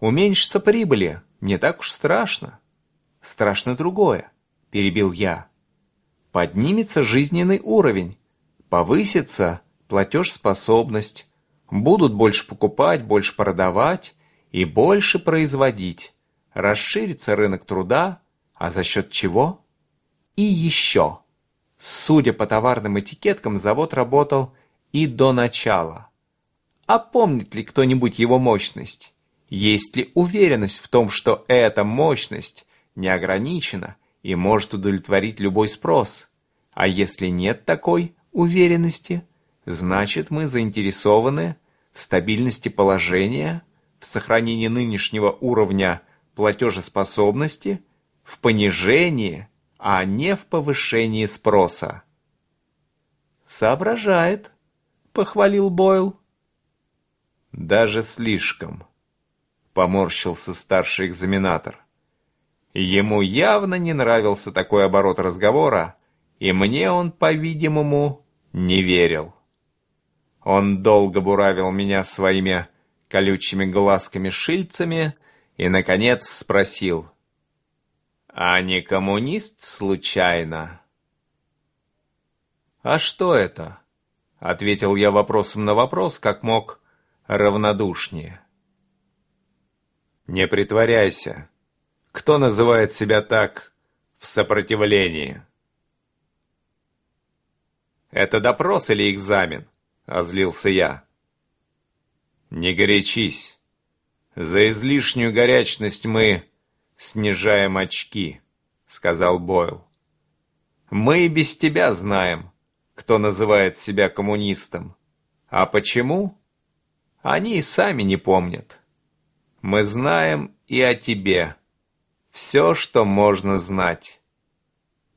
Уменьшится прибыли, не так уж страшно. Страшно другое, перебил я. Поднимется жизненный уровень, повысится платежспособность, будут больше покупать, больше продавать и больше производить. Расширится рынок труда, а за счет чего? И еще. Судя по товарным этикеткам, завод работал и до начала. А помнит ли кто-нибудь его мощность? Есть ли уверенность в том, что эта мощность не ограничена и может удовлетворить любой спрос? А если нет такой уверенности, значит мы заинтересованы в стабильности положения, в сохранении нынешнего уровня платежеспособности, в понижении, а не в повышении спроса. «Соображает», — похвалил Бойл. «Даже слишком», — поморщился старший экзаменатор. Ему явно не нравился такой оборот разговора, и мне он, по-видимому, не верил. Он долго буравил меня своими колючими глазками-шильцами и, наконец, спросил, «А не коммунист случайно?» «А что это?» — ответил я вопросом на вопрос, как мог равнодушнее. «Не притворяйся. Кто называет себя так в сопротивлении?» «Это допрос или экзамен?» — озлился я. «Не горячись. За излишнюю горячность мы снижаем очки», — сказал Бойл. «Мы и без тебя знаем, кто называет себя коммунистом. А почему? Они и сами не помнят. Мы знаем и о тебе. Все, что можно знать.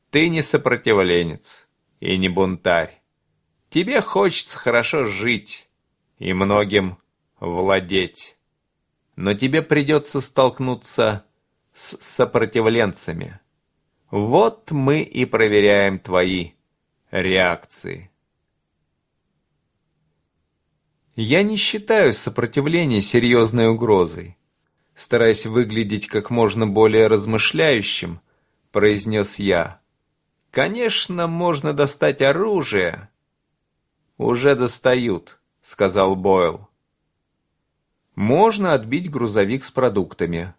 Ты не сопротивленец и не бунтарь. Тебе хочется хорошо жить и многим владеть. Но тебе придется столкнуться с сопротивленцами. Вот мы и проверяем твои реакции. Я не считаю сопротивление серьезной угрозой. Стараясь выглядеть как можно более размышляющим, произнес я. Конечно, можно достать оружие. Уже достают, сказал Бойл. Можно отбить грузовик с продуктами.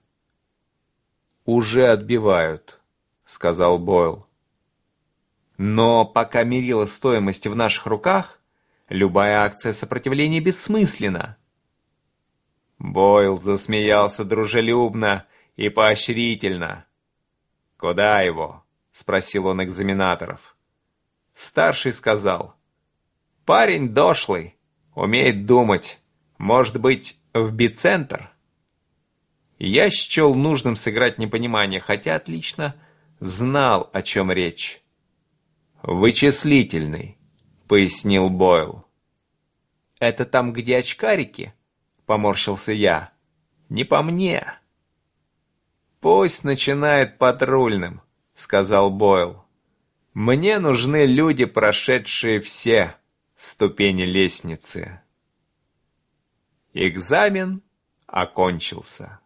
Уже отбивают, сказал Бойл. Но пока мерила стоимость в наших руках, любая акция сопротивления бессмысленна. Бойл засмеялся дружелюбно и поощрительно. «Куда его?» — спросил он экзаменаторов. Старший сказал, «Парень дошлый, умеет думать, может быть, в бицентр?» Я счел нужным сыграть непонимание, хотя отлично знал, о чем речь. «Вычислительный», — пояснил Бойл. «Это там, где очкарики?» — поморщился я. «Не по мне». «Пусть начинает патрульным», — сказал Бойл. «Мне нужны люди, прошедшие все ступени лестницы». Экзамен окончился.